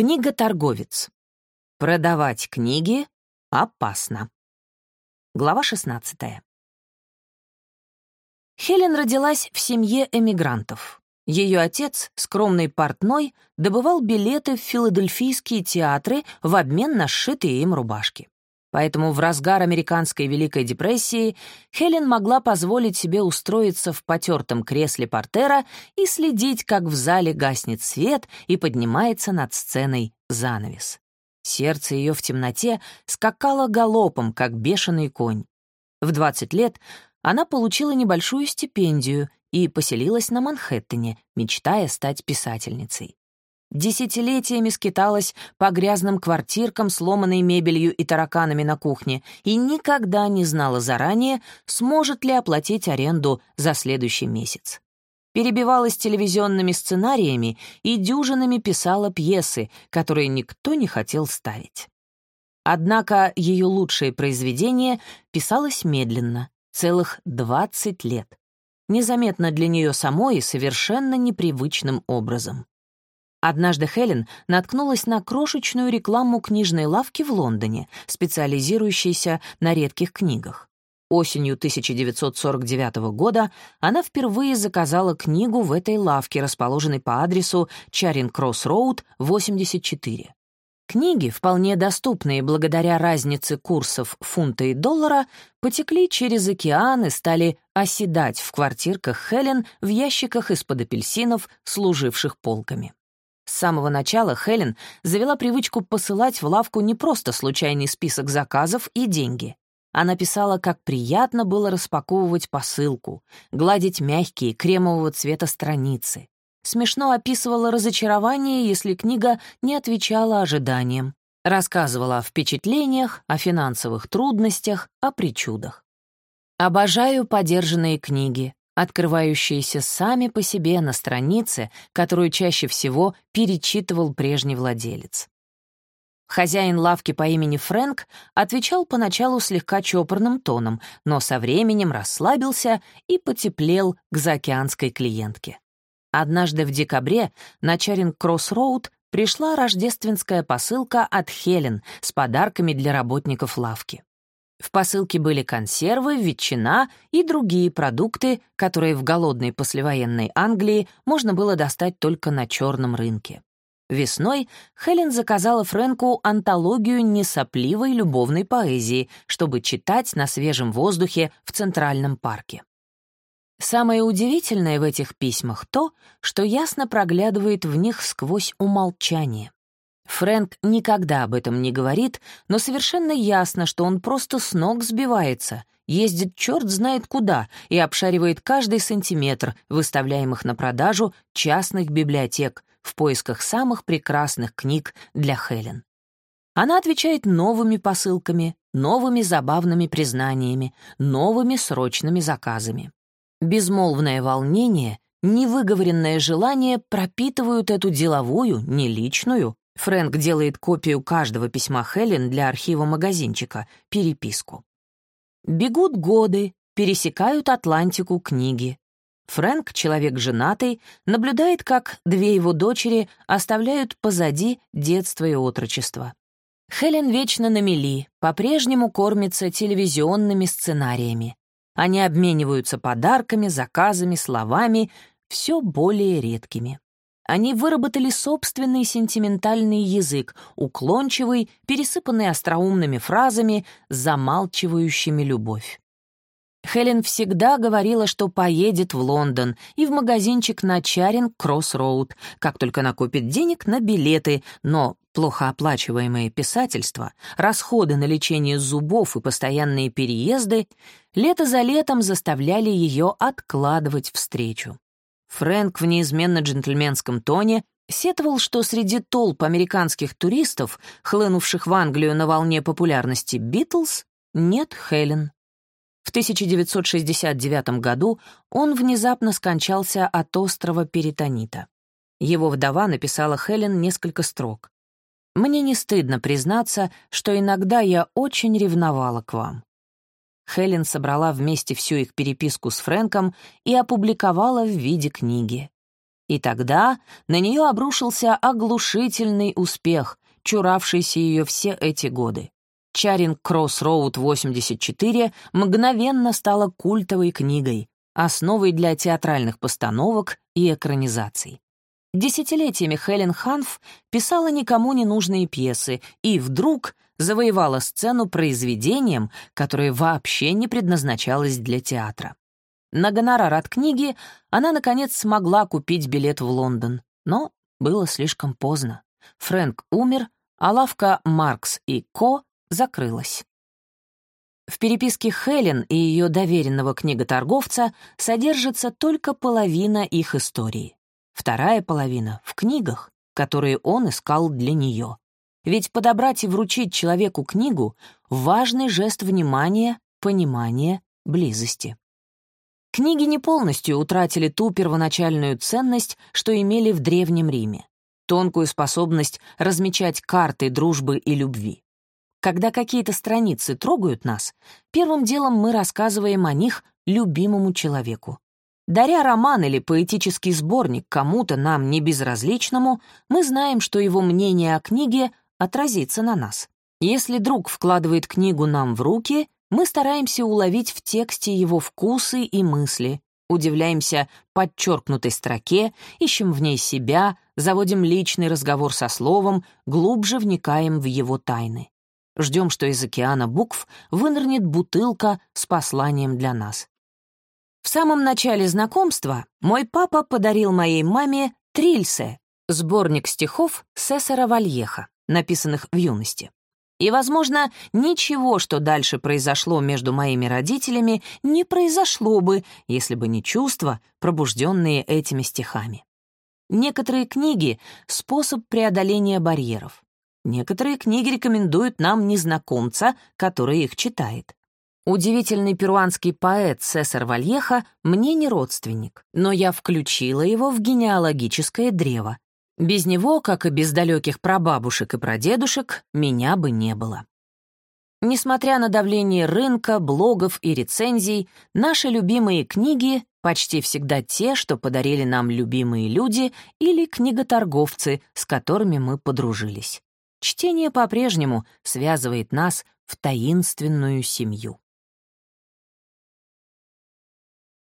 Книга-торговец. Продавать книги опасно. Глава 16. Хелен родилась в семье эмигрантов. Ее отец, скромный портной, добывал билеты в филадельфийские театры в обмен на сшитые им рубашки. Поэтому в разгар американской Великой депрессии Хелен могла позволить себе устроиться в потертом кресле портера и следить, как в зале гаснет свет и поднимается над сценой занавес. Сердце ее в темноте скакало галопом, как бешеный конь. В 20 лет она получила небольшую стипендию и поселилась на Манхэттене, мечтая стать писательницей. Десятилетиями скиталась по грязным квартиркам, сломанной мебелью и тараканами на кухне, и никогда не знала заранее, сможет ли оплатить аренду за следующий месяц. Перебивалась телевизионными сценариями и дюжинами писала пьесы, которые никто не хотел ставить. Однако ее лучшее произведение писалось медленно, целых 20 лет. Незаметно для нее самой и совершенно непривычным образом. Однажды Хелен наткнулась на крошечную рекламу книжной лавки в Лондоне, специализирующейся на редких книгах. Осенью 1949 года она впервые заказала книгу в этой лавке, расположенной по адресу Чаринг-Кросс-Роуд, 84. Книги, вполне доступные благодаря разнице курсов фунта и доллара, потекли через океан и стали оседать в квартирках Хелен в ящиках из-под апельсинов, служивших полками. С самого начала Хелен завела привычку посылать в лавку не просто случайный список заказов и деньги. Она писала, как приятно было распаковывать посылку, гладить мягкие, кремового цвета страницы. Смешно описывала разочарование, если книга не отвечала ожиданиям. Рассказывала о впечатлениях, о финансовых трудностях, о причудах. Обожаю подержанные книги, открывающиеся сами по себе на странице, которую чаще всего перечитывал прежний владелец. Хозяин лавки по имени Фрэнк отвечал поначалу слегка чопорным тоном, но со временем расслабился и потеплел к заокеанской клиентке. Однажды в декабре на Чаринг-Кросс-Роуд пришла рождественская посылка от Хелен с подарками для работников лавки. В посылке были консервы, ветчина и другие продукты, которые в голодной послевоенной Англии можно было достать только на черном рынке. Весной Хелен заказала Фрэнку антологию несопливой любовной поэзии, чтобы читать на свежем воздухе в Центральном парке. Самое удивительное в этих письмах то, что ясно проглядывает в них сквозь умолчание. Фрэнк никогда об этом не говорит, но совершенно ясно, что он просто с ног сбивается, ездит черт знает куда и обшаривает каждый сантиметр выставляемых на продажу частных библиотек в поисках самых прекрасных книг для Хелен. Она отвечает новыми посылками, новыми забавными признаниями, новыми срочными заказами. Безмолвное волнение, невыговоренное желание пропитывают эту деловую, не личную, Фрэнк делает копию каждого письма Хелен для архива магазинчика, переписку. Бегут годы, пересекают Атлантику книги. Фрэнк, человек женатый, наблюдает, как две его дочери оставляют позади детство и отрочество. Хелен вечно на мели, по-прежнему кормится телевизионными сценариями. Они обмениваются подарками, заказами, словами, все более редкими. Они выработали собственный сентиментальный язык, уклончивый, пересыпанный остроумными фразами, замалчивающими любовь. Хелен всегда говорила, что поедет в Лондон и в магазинчик на Чаринг-Кросс-Роуд, как только накопит денег на билеты, но плохо оплачиваемые писательства, расходы на лечение зубов и постоянные переезды лето за летом заставляли ее откладывать встречу. Фрэнк в неизменно джентльменском тоне сетовал, что среди толп американских туристов, хлынувших в Англию на волне популярности Битлз, нет Хелен. В 1969 году он внезапно скончался от острого перитонита. Его вдова написала Хелен несколько строк. «Мне не стыдно признаться, что иногда я очень ревновала к вам. Хелен собрала вместе всю их переписку с Фрэнком и опубликовала в виде книги. И тогда на нее обрушился оглушительный успех, чуравшийся ее все эти годы. «Чаринг Кросс-Роуд 84» мгновенно стала культовой книгой, основой для театральных постановок и экранизаций. Десятилетиями Хелен Ханф писала никому не нужные пьесы и вдруг завоевала сцену произведением, которое вообще не предназначалось для театра. На гонорар от книги она, наконец, смогла купить билет в Лондон, но было слишком поздно. Фрэнк умер, а лавка «Маркс и Ко» закрылась. В переписке Хелен и ее доверенного книготорговца содержится только половина их истории. Вторая половина — в книгах, которые он искал для нее. Ведь подобрать и вручить человеку книгу — важный жест внимания, понимания, близости. Книги не полностью утратили ту первоначальную ценность, что имели в Древнем Риме, тонкую способность размечать карты дружбы и любви. Когда какие-то страницы трогают нас, первым делом мы рассказываем о них любимому человеку. Даря роман или поэтический сборник кому-то нам небезразличному, мы знаем, что его мнение о книге отразится на нас. Если друг вкладывает книгу нам в руки, мы стараемся уловить в тексте его вкусы и мысли, удивляемся подчеркнутой строке, ищем в ней себя, заводим личный разговор со словом, глубже вникаем в его тайны. Ждем, что из океана букв вынырнет бутылка с посланием для нас. В самом начале знакомства мой папа подарил моей маме «Трильсе» — сборник стихов Сесара Вальеха, написанных в юности. И, возможно, ничего, что дальше произошло между моими родителями, не произошло бы, если бы не чувства, пробужденные этими стихами. Некоторые книги — способ преодоления барьеров. Некоторые книги рекомендуют нам незнакомца, который их читает. Удивительный перуанский поэт Сесар Вальеха мне не родственник, но я включила его в генеалогическое древо, без него, как и без далеких прабабушек и прадедушек, меня бы не было. Несмотря на давление рынка, блогов и рецензий, наши любимые книги почти всегда те, что подарили нам любимые люди или книготорговцы, с которыми мы подружились. Чтение по-прежнему связывает нас в таинственную семью.